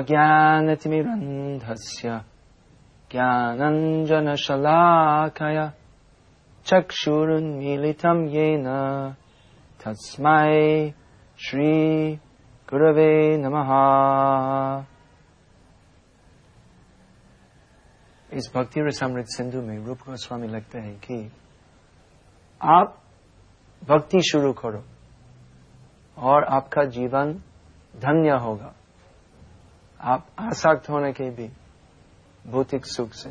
ओमज्ञानतिमिरन्धस्य ज्ञानञ्जनशलाकय, चक्षुरुन्मीलितं येन। तस्मै श्रीगुरवे नमः। इस भक्ति रसामृत सिंधु में रूप गोस्वामी लगते हैं कि आप भक्ति शुरू करो और आपका जीवन धन्य होगा। आप आसक्त होने के भी भौतिक सुख से।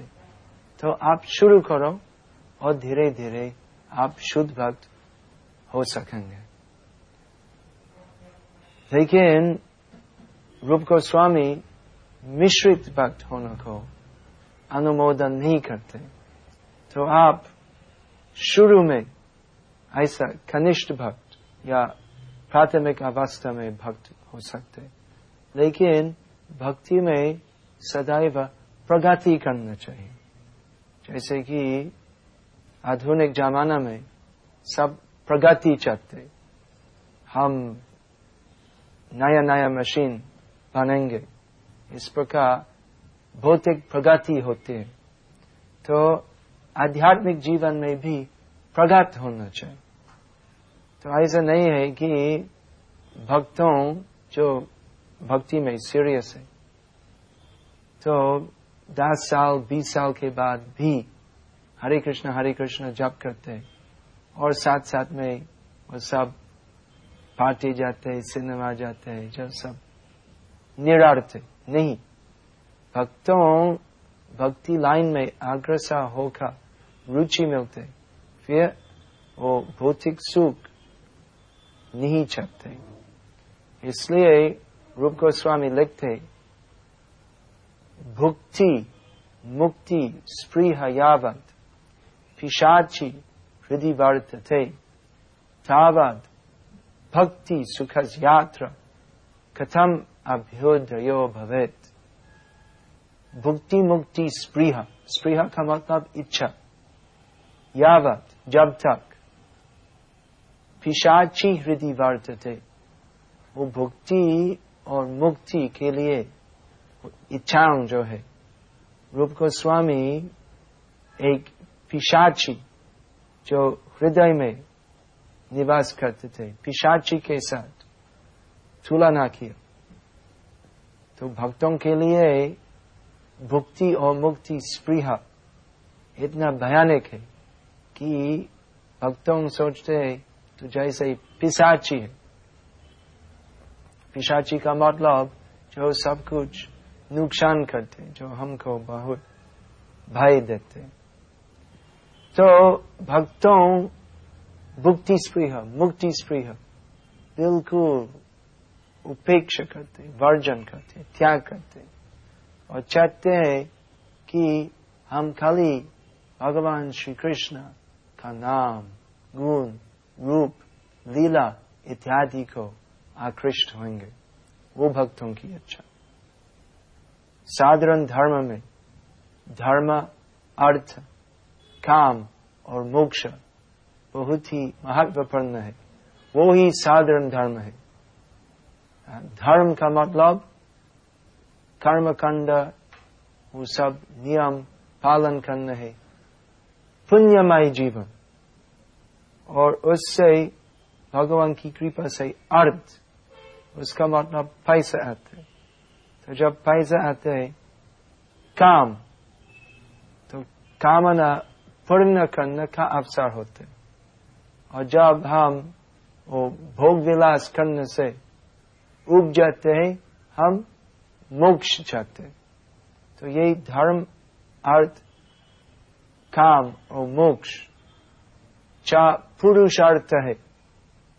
तो आप शुरू करो और धीरे धीरे आप शुद्ध भक्त हो सकेंगे। लेकिन रूप गोस्वामी मिश्रित भक्त होने को अनुमोदन नहीं करते। तो आप शुरू में ऐसा कनिष्ठ भक्त या प्राथमिक अवस्था में भक्त हो सकते। लेकिन भक्ति में सदैव प्रगति करना चाहिए। जैसे कि आधुनिक जमाना में सब प्रगति चाहते। हम नया नया मशीन बनेंगे। इस प्रकार भौतिक प्रगति होती है। तो आध्यात्मिक जीवन में भी प्रगत होना चाहिए। तो ऐसा नहीं है कि भक्तों जो भक्ति में सीरियस है। तो दस साल, बीस साल के बाद भी हरे कृष्ण हरे कृष्ण जप करते हैं। और साथ साथ में वो सब पार्टी जाते हैं सिनेमा जाते हैं, जब सब निरार्थ नहीं, भक्तों, भक्ति लाइन में अग्रसर होकर रुचि मिलते फिर वो भौतिक सुख नहीं चाहते इसलिए रूप गोस्वामी लिखते, भुक्ति, मुक्ति स्प्रीह यावत, पिशाची हृदय वर्तते, तावत, भक्ति सुख यात्रा, कथम अभ्युदयो भवेत। भुक्ति, मुक्ति स्प्रीह स्प्रीह का मतलब इच्छा, यावत, जब तक, पिशाची हृदय वर्तते, वो भुक्ति और मुक्ति के लिए इच्छाओं जो है। रूप गोस्वामी एक पिशाची जो हृदय में निवास करते थे। पिशाची के साथ तुलना किया तो भक्तों के लिए भुक्ति और मुक्ति स्प्रीहा इतना भयानक है कि भक्तों सोचते हैं तो जैसे पिशाची है। पिशाची का मतलब जो सब कुछ नुकसान करते, जो हमको बहुत भय देते। तो भक्तों भुक्ति स्प्रीह मुक्ति स्प्रीह बिल्कुल उपेक्षा करते, वर्जन करते, त्याग करते। और चाहते हैं कि हम खाली भगवान श्री कृष्ण का नाम, गुण, रूप, लीला इत्यादि को आकृष्ट होंगे, वो भक्तों की इच्छा। साधारण धर्म में धर्म, अर्थ, काम और मोक्ष बहुत ही महत्वपूर्ण है। वो ही साधारण धर्म है। धर्म का मतलब कर्म कांड वो सब नियम पालन करना है। पुण्यमय जीवन। और उससे भगवान की कृपा से अर्थ उसका मतलब पैसा आते तो जब पैसा आते है, काम तो कामना पूर्ण करने का अवसर होते और जब हम वो भोग विलास करने से उग जाते हैं, हम मोक्ष चाहते तो यही धर्म, अर्थ, काम और मोक्ष चा पुरुषार्थ है।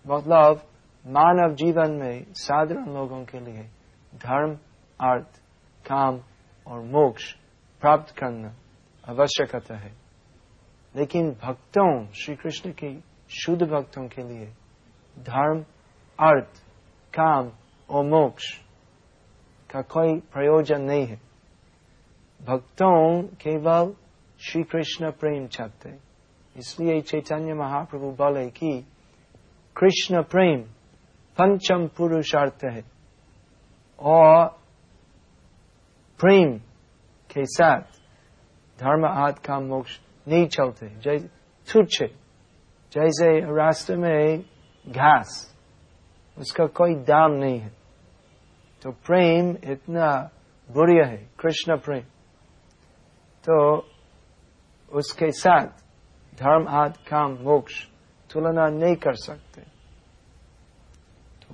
मतलब मानव जीवन में साधारण लोगों के लिए धर्म, अर्थ, काम और मोक्ष प्राप्त करना आवश्यकता है। लेकिन भक्तों श्री कृष्ण के शुद्ध भक्तों के लिए धर्म, अर्थ, काम और मोक्ष का कोई प्रयोजन नहीं है। भक्तों केवल श्री कृष्ण प्रेम चाहते इसलिए चैतन्य महाप्रभु बोले कि कृष्ण प्रेम पंचम पुरुषार्थ है। और प्रेम के साथ धर्म आद का मोक्ष नहीं चलते जैसे तुच्छ जैसे रास्ते में घास, उसका कोई दाम नहीं है। तो प्रेम इतना बुढ़िया है, कृष्ण प्रेम। तो उसके साथ धर्म आद काम मोक्ष तुलना नहीं कर सकते।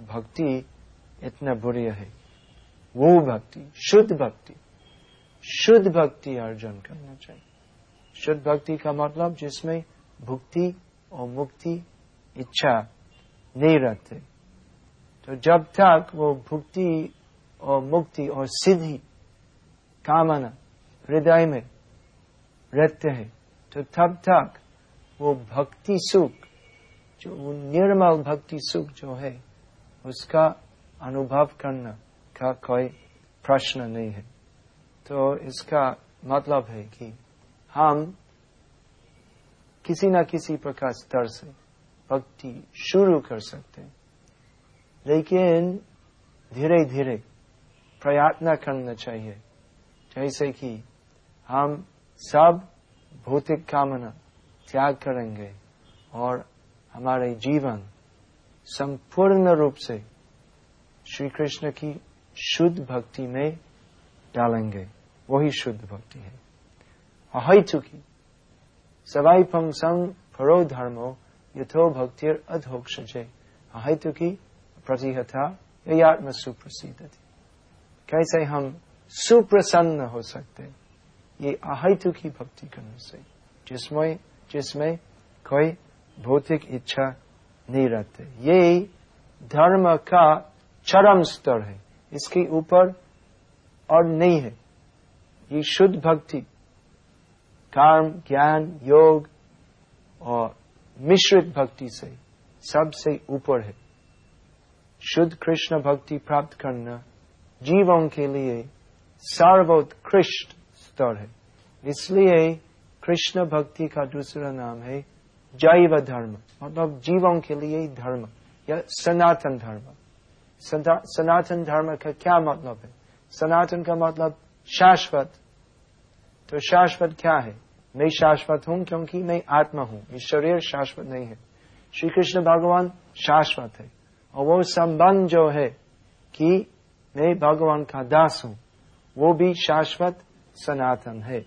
भक्ति इतना बुढ़िया है। वो भक्ति, शुद्ध भक्ति शुद्ध भक्ति अर्जन करना चाहिए। शुद्ध भक्ति का मतलब जिसमें भुक्ति और मुक्ति इच्छा नहीं रहते। तो जब तक वो भुक्ति और मुक्ति और सिद्धि कामना हृदय में रहते हैं तो तब तक वो भक्ति सुख, जो निर्मल भक्ति सुख जो है उसका अनुभव करना का कोई प्रश्न नहीं है। तो इसका मतलब है कि हम किसी न किसी प्रकार स्तर से भक्ति शुरू कर सकते हैं। लेकिन धीरे धीरे प्रयत्न करना चाहिए। जैसे कि हम सब भौतिक कामना त्याग करेंगे और हमारे जीवन संपूर्ण रूप से श्री कृष्ण की शुद्ध भक्ति में डालेंगे। वही शुद्ध भक्ति है। अहितुकी सवाई पंसंग फरो धर्मो यथो भक्तिर अधोक्ष अहितुकी प्रतिहता आत्म सुप्रसिद्ध थी कैसे हम सुप्रसन्न हो सकते ये अहितुकी भक्ति करने से। जिसमें जिसमें कोई भौतिक इच्छा नहीं रहते। ये धर्म का चरम स्तर है। इसके ऊपर और नहीं है। ये शुद्ध भक्ति कर्म ज्ञान, योग और मिश्रित भक्ति से सबसे ऊपर है। शुद्ध कृष्ण भक्ति प्राप्त करना जीवों के लिए सर्वोत्कृष्ट स्तर है। इसलिए कृष्ण भक्ति का दूसरा नाम है जैव धर्म मतलब जीवों के लिए धर्म, या सनातन धर्म। सनातन धर्म का क्या मतलब है? सनातन का मतलब शाश्वत। तो शाश्वत क्या है? मैं शाश्वत हूँ क्योंकि मैं आत्मा हूँ। ये शरीर शाश्वत नहीं है। श्री कृष्ण भगवान शाश्वत है। और वो संबंध जो है कि मैं भगवान का दास हूँ, वो भी शाश्वत सनातन है।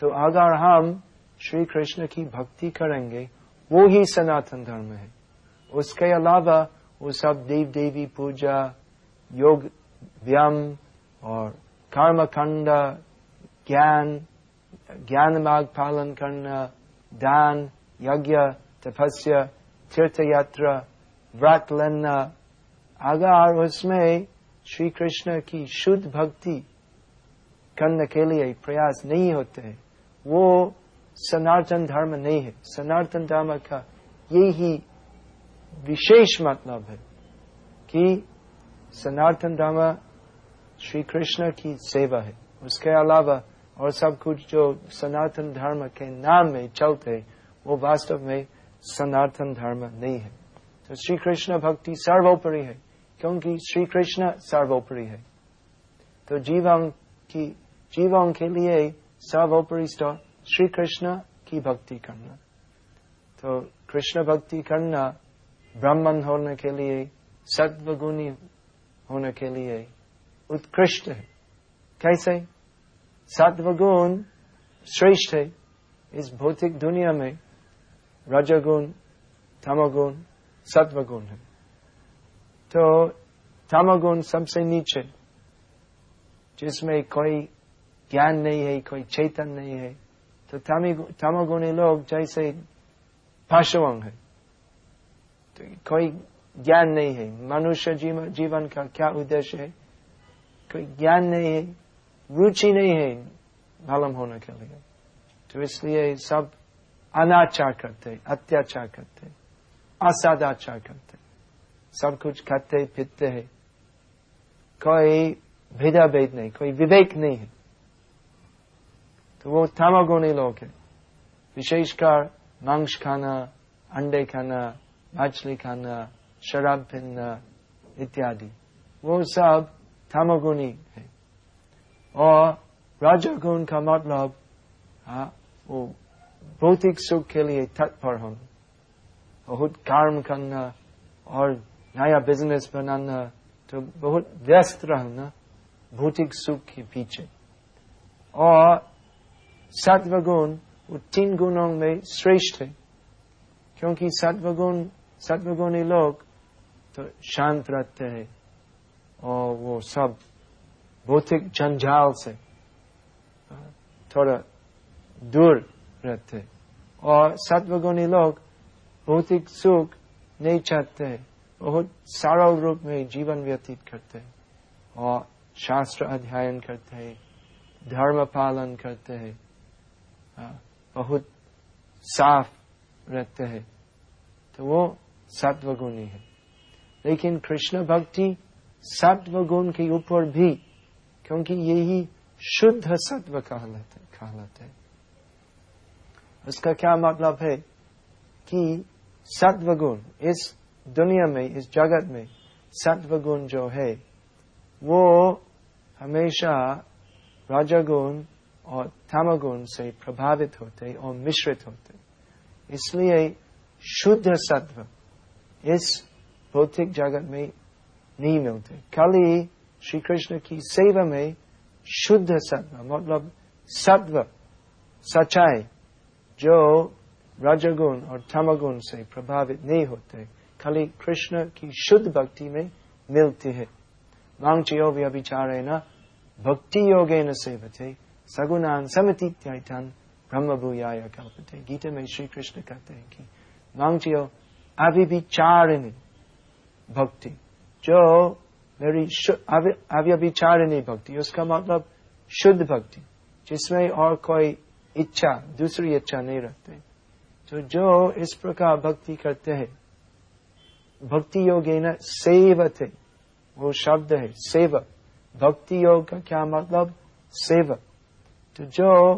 तो अगर हम श्री कृष्ण की भक्ति करेंगे वो ही सनातन धर्म है। उसके अलावा वो सब देव देवी पूजा, योग, व्यायाम और कर्म खंड ज्ञान ज्ञान मार्ग पालन करना, दान, यज्ञ, तपस्या तीर्थ यात्रा व्रत लेना। अगर उसमें श्री कृष्ण की शुद्ध भक्ति करने के लिए प्रयास नहीं होते, वो सनातन धर्म नहीं है। सनातन धर्म का यही विशेष मतलब है कि सनातन धर्म श्री कृष्ण की सेवा है। उसके अलावा और सब कुछ जो सनातन धर्म के नाम में चलते वो वास्तव में सनातन धर्म नहीं है। तो श्री कृष्ण भक्ति सर्वोपरि है, क्योंकि श्री कृष्ण सर्वोपरि है। तो जीवन की जीवन के लिए सर्वोपरि श्री कृष्ण की भक्ति करना। तो कृष्ण भक्ति करना ब्राह्मण होने के लिए सत्वगुणी होने के लिए उत्कृष्ट है। कैसे? सत्वगुण श्रेष्ठ है। इस भौतिक दुनिया में रजगुण, तमगुण सत्वगुण है। तो तमगुण सबसे नीचे, जिसमें कोई ज्ञान नहीं है, कोई चेतन नहीं है तो तमगुणी लोग जैसे पशुओं है। तो कोई ज्ञान नहीं है। मनुष्य जीवन का क्या उद्देश्य है? कोई ज्ञान नहीं है। रुचि नहीं है मालूम होने के लिए। तो इसलिए सब अनाचार करते, अत्याचार करते असादाचार करते। सब कुछ खाते पीते हैं। कोई भेदा भेद नहीं, कोई विवेक नहीं है। तो वो तामागुणी लोग है। विशेषकर मांस खाना, अंडे खाना, मछली खाना, शराब पीना इत्यादि। वो सब थामगुनी है। और राजा गुण का मतलब हाँ वो भौतिक सुख के लिए तत्पर होना, बहुत कर्म करना और नया बिज़नेस बनाना तो बहुत व्यस्त रहना, भौतिक सुख के पीछे। और सत्वगुण वो तीन गुणों में श्रेष्ठ है क्योंकि सत्वगुण सत्वगुणी लोग तो शांत रहते हैं और वो सब भौतिक जंजाल से थोड़ा दूर रहते और सत्वगुणी लोग भौतिक सुख नहीं चाहते हैं बहुत सरल रूप में जीवन व्यतीत करते हैं और शास्त्र अध्ययन करते हैं धर्म पालन करते हैं बहुत साफ़ रहते हैं। तो वो सत्वगुणी है। लेकिन कृष्ण भक्ति सत्व गुण के ऊपर भी, क्योंकि यही शुद्ध सत्व कहलाते कहलाते उसका क्या मतलब है कि सत्व गुण इस दुनिया में, इस जगत में सत्व गुण जो है, वो हमेशा राजगुण और तमगुण से प्रभावित होते और मिश्रित होते इसलिए शुद्ध सत्व इस भौतिक जगत में नहीं मिलते। खाली श्री कृष्ण की सेवा में शुद्ध सत्व मतलब सत्व, सच्चाई, जो रजगुण और तमगुण से प्रभावित नहीं होते खाली कृष्ण की शुद्ध भक्ति में मिलती है। मांगचियो व्यभिचारे न भक्ति योगे न सेवते सगुणान समतीत्यान ब्रह्म भूयाय कल्पते गीता में श्री कृष्ण कहते हैं कि मांगचियो अभिविचारिणी भक्ति जो मेरी अव्यभिचारिणी भक्ति उसका मतलब शुद्ध भक्ति जिसमें और कोई इच्छा दूसरी इच्छा नहीं रखते तो जो इस प्रकार भक्ति करते हैं भक्ति योग न सेवते वो शब्द है सेव भक्ति योग का क्या मतलब सेव तो जो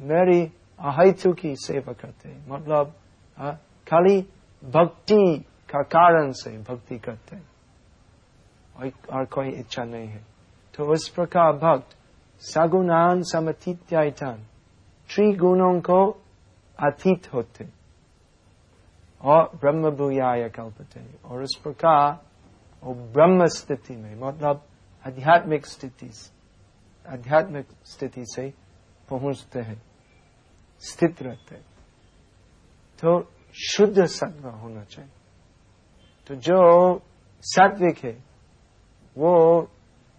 मेरी अहितु की सेवा करते हैं मतलब खाली भक्ति का कारण से भक्ति करते हैं। और कोई इच्छा नहीं है। तो उस प्रकार भक्त सगुणान समतीत्यान त्रिगुणों को अतीत होते और ब्रह्म भूयाय कल्पते और उस प्रकार वो ब्रह्म स्थिति में मतलब आध्यात्मिक स्थिति आध्यात्मिक स्थिति से पहुँचते हैं, स्थित रहते हैं। तो शुद्ध सत्व होना चाहिए। तो जो सात्विक है, वो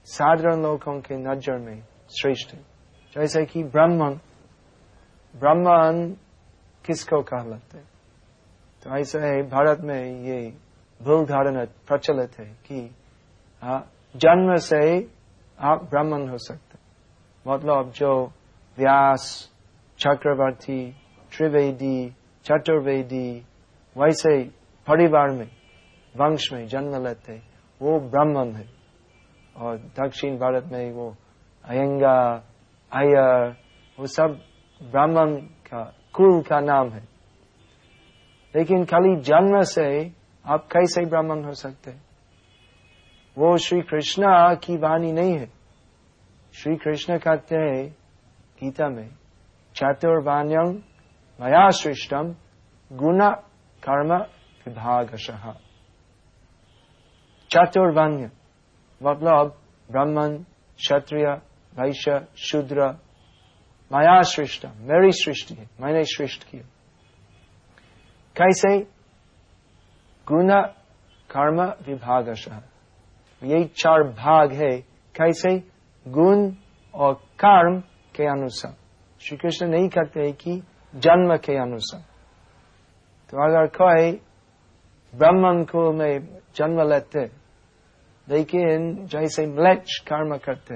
साधारण लोगों के नज़र में श्रेष्ठ है। जैसे कि ब्राह्मण ब्राह्मण किसको कहलाते तो ऐसा है भारत में ये भूल धारणा प्रचलित है कि जन्म से आप ब्राह्मण हो सकते मतलब जो व्यास चक्रवर्ती त्रिवेदी चतुर्वेदी वैसे परिवार में, वंश में जन्म लेते वो ब्राह्मण है। और दक्षिण भारत में वो अयंगा अयर वो सब ब्राह्मण का, कुल का नाम है। लेकिन खाली जन्म से आप कैसे ब्राह्मण हो सकते वो श्री कृष्ण की वाणी नहीं है। श्री कृष्ण कहते हैं गीता में चातुर्वाण्यम मया सृष्टम गुण कर्म विभाग चातुर्वाण्य मतलब ब्राह्मण, क्षत्रिय, वैश्य, शूद्र माया सृष्ट मेरी सृष्टि है, मैंने सृष्ट किया। कैसे? गुण कर्म विभाग यही चार भाग है। कैसे? गुण और कर्म के अनुसार। श्री कृष्ण नहीं कहते हैं कि जन्म के अनुसार। तो अगर कोई ब्राह्मण को में जन्म लेते, लेकिन जैसे म्लेच कर्म करते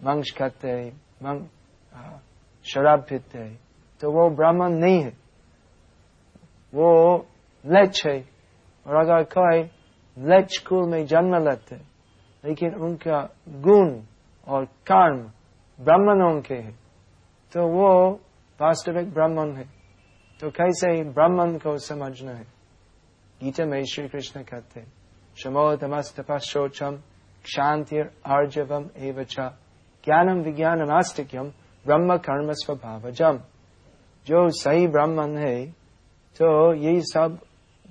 मंश खाते मंग शराब पीते तो वो ब्राह्मण नहीं है। वो म्लेच है। और अगर कोई म्लेच कुल में जन्म लेते, लेकिन उनका गुण और कर्म ब्राह्मणों के है। तो वो वास्तविक ब्राह्मण है। तो कैसे ब्राह्मण को समझना है? गीता में श्री कृष्ण कहते हैं, शमोदमस्तपशोचम क्षांतिर आर्जवम एवं ज्ञानम विज्ञान आस्तिक्यम ब्रह्म कर्म स्वभाव जम जो सही ब्राह्मण है तो यही सब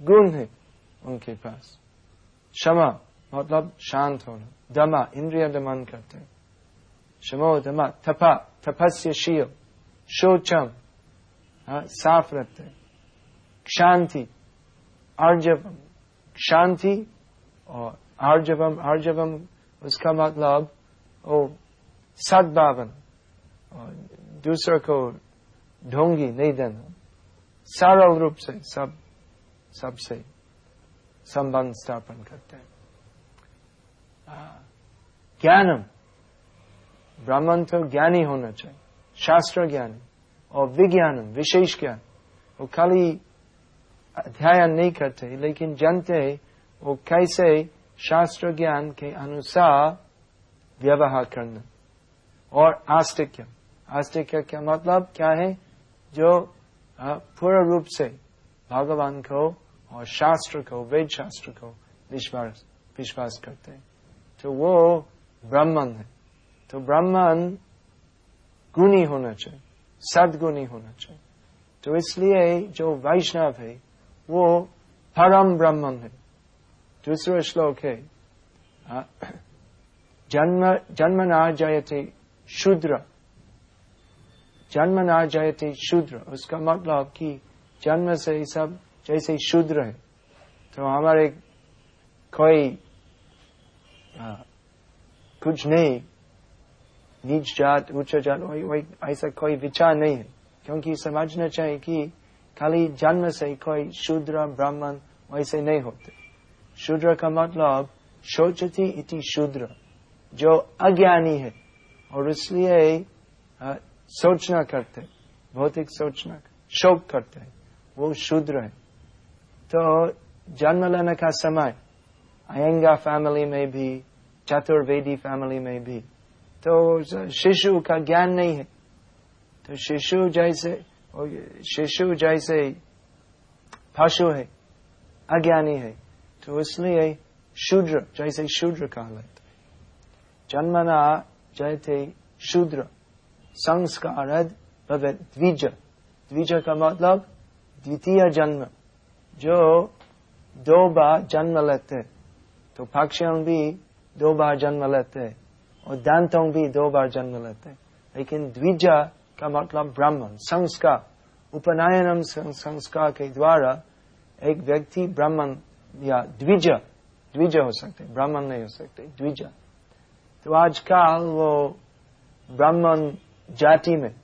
गुण है उनके पास। क्षमा मतलब शांत होना। दमा, इंद्रिय दमन करते शमो दमा थपा तपस्य शील शोचम साफ़ रखते शांति आर्जवम शांति और आर्जवम आर्जवम उसका मतलब ओ सद्भावन और दूसरे को ढोंगी नहीं देना सरल रूप से सब सबसे संबंध स्थापन करते हैं ज्ञानम ब्राह्मण तो ज्ञानी होना चाहिए, शास्त्र ज्ञान और विज्ञान, विशेष ज्ञान। वो खाली अध्ययन नहीं करते, लेकिन जानते वो कैसे शास्त्र ज्ञान के अनुसार व्यवहार करना। और आस्तिक्य आस्तिक्य का मतलब? क्या है? जो पूर्ण रूप से भगवान को और शास्त्र को, वेद शास्त्र को विश्वास विश्वास करते हैं। तो वो ब्राह्मण है। तो ब्राह्मण गुणी होना चाहिए सदगुणी होना चाहिए। तो इसलिए जो वैष्णव है वो परम ब्राह्मण है। दूसरा श्लोक है जन्म जन्म ना जयते शूद्र। जन्म ना जयते शूद्र। उसका मतलब कि जन्म से ही सब जैसे शूद्र है। तो हमारे कोई आ, कुछ नहीं नीच जात उच्च जात वही, ऐसा कोई विचार नहीं है। क्योंकि समझना चाहिए कि खाली जन्म से कोई शूद्र, ब्राह्मण वैसे नहीं होते। शूद्र का मतलब शोचती इति शूद्र, जो अज्ञानी है, और इसलिए सोचना करते भौतिक सोचना, शोक करते हैं, वो शूद्र है। तो जन्म लेने का समय, अयंगा फैमिली में भी, चतुर्वेदी फैमिली में भी तो शिशु का ज्ञान नहीं है। तो शिशु जैसे शिशु जैसे पशु है, अज्ञानी है तो इसलिए शूद्र, जैसे शूद्र कहा लेते जन्मना जयते शूद्र, संस्कार द्विज। द्विज का मतलब द्वितीय जन्म, जो दो बार जन्म लेते तो पक्षियों भी दो बार जन्म लेते और दांतों भी दो बार जन्म लेते हैं। लेकिन द्विजा का मतलब ब्राह्मण संस्कार उपनयनम संस्कार के द्वारा एक व्यक्ति ब्राह्मण या द्विज द्विज हो सकते ब्राह्मण नहीं हो सकते, द्विज। तो आजकल वो ब्राह्मण जाति में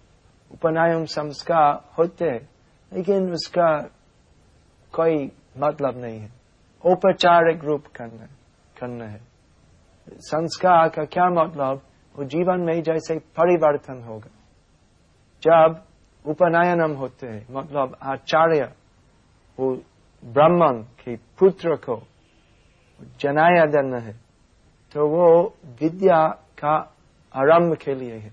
उपनायन संस्कार होते हैं, लेकिन उसका कोई मतलब नहीं है। औपचारिक रूप करना करना है। संस्कार का क्या मतलब? वो जीवन में जैसे परिवर्तन होगा जब उपनयनम होते हैं मतलब आचार्य, वो ब्राह्मण के पुत्र को जनाया देना है तो वो विद्या का आरंभ के लिए है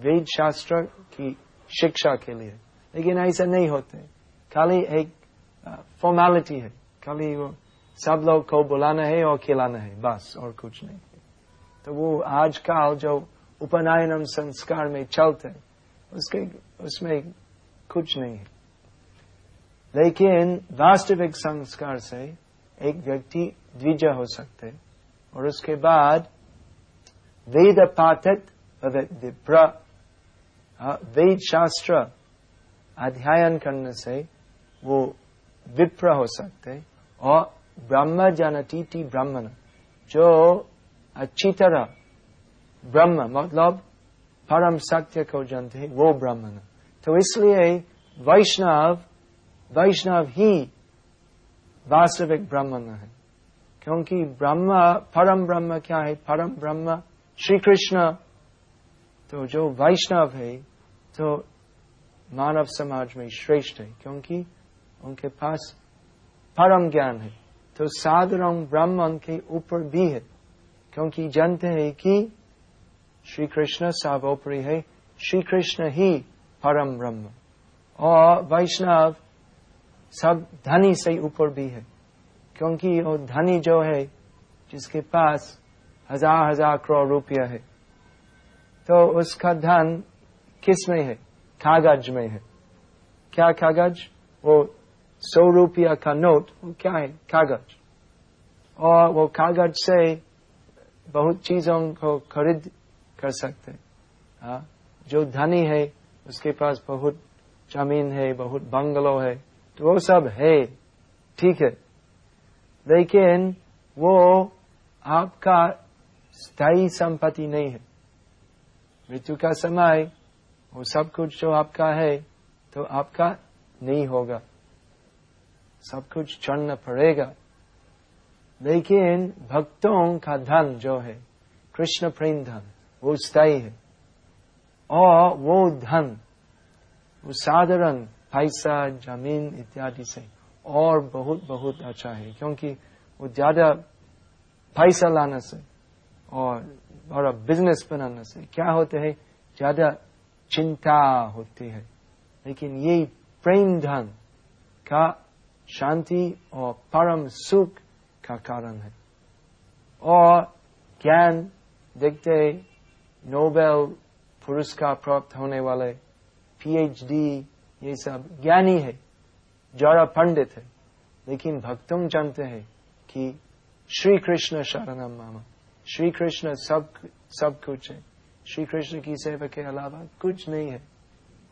वेद शास्त्र की शिक्षा के लिए। लेकिन ऐसा नहीं होते। खाली एक फॉर्मेलिटी है। खाली वो सब लोग को बुलाना है और खिलाना है, बस, और कुछ नहीं। तो वो आजकल जो उपनयनम संस्कार में चलते उसके, उसमें कुछ नहीं है। लेकिन वास्तविक संस्कार से एक व्यक्ति द्विज हो सकते और उसके बाद वेद पाठित विप्र वेद शास्त्र अध्ययन करने से वो विप्र हो सकते और ब्रह्म जनती ब्राह्मण, जो अच्छी तरह ब्रह्म मतलब परम सत्य को जानते हैं, वो ब्राह्मण तो इसलिए वैष्णव वैष्णव ही वास्तविक ब्राह्मण है। क्योंकि ब्रह्म, परम ब्रह्म क्या है? परम ब्रह्म श्री कृष्ण। तो जो वैष्णव है तो मानव समाज में श्रेष्ठ है, क्योंकि उनके पास परम ज्ञान है। तो साधारण ब्राह्मण के ऊपर भी है। क्योंकि जानते हैं कि श्री कृष्ण सर्वोपरि है। श्री कृष्ण ही परम ब्रह्म। और वैष्णव सब धनी से ऊपर भी है। क्योंकि वो धनी जो है, जिसके पास हज़ार हज़ार करोड़ रुपया है तो उसका धन किसमें है? कागज़ में है। क्या कागज़? वो सौ रुपया का नोट, वो क्या है? कागज़। और वो कागज़ से बहुत चीज़ों को खरीद कर सकते हाँ। जो धनी है, उसके पास बहुत ज़मीन है, बहुत बंगलो है तो वो सब है। ठीक है। लेकिन वो आपका स्थायी संपत्ति नहीं है। मृत्यु का समय, वो सब कुछ जो आपका है तो आपका नहीं होगा। सब कुछ चढ़ना पड़ेगा। लेकिन भक्तों का धन जो है, कृष्ण प्रेम धन, वो स्थायी है। और वो धन, वो साधारण पैसा, ज़मीन इत्यादि से और बहुत बहुत अच्छा है, क्योंकि वो ज़्यादा पैसा लाने से और बड़ा बिज़नेस बनाने से क्या होते है, ज़्यादा चिंता होती है। लेकिन ये प्रेम धन का शांति और परम सुख का कारण है। और ज्ञान देखते नोबेल पुरस्कार प्राप्त होने वाले पीएचडी ये सब ज्ञानी है जरा पंडित है। लेकिन भक्तों जानते हैं कि श्री कृष्ण शरणम मामा। श्री कृष्ण सब सब कुछ है। श्री कृष्ण की सेवा के अलावा कुछ नहीं है।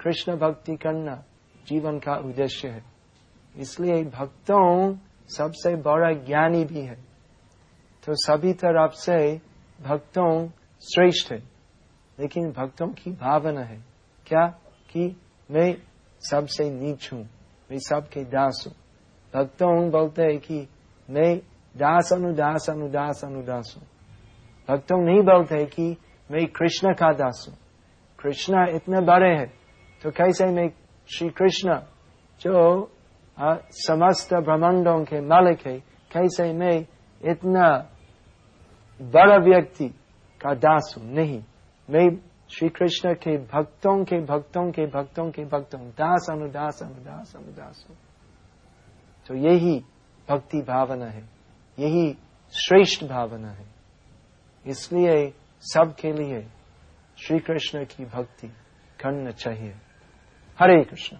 कृष्ण भक्ति करना जीवन का उद्देश्य है। इसलिए भक्तों सबसे बड़ा ज्ञानी भी है। तो सभी तरफ़ से भक्तों श्रेष्ठ है। लेकिन भक्तों की भावना है, क्या? कि मैं सबसे नीच हूँ, मैं सबके दास हूँ। भक्तों बोलते हैं कि मैं दास अनुदास अनुदास अनुदास हूँ भक्तों नहीं बोलते कि मैं कृष्ण का दास हूँ। कृष्ण इतने बड़े हैं तो कैसे मैं श्री कृष्ण, जो समस्त ब्रह्मांडों के मालिक है। कैसे मैं इतना बड़ा व्यक्ति का दास हूँ? नहीं। मैं श्री कृष्ण के भक्तों के भक्तों के भक्तों के भक्तों दास अनुदास अनुदास अनुदास हूँ तो यही भक्ति भावना है। यही श्रेष्ठ भावना है। इसलिए सबके लिए श्री कृष्ण की भक्ति करना चाहिए। हरे कृष्ण।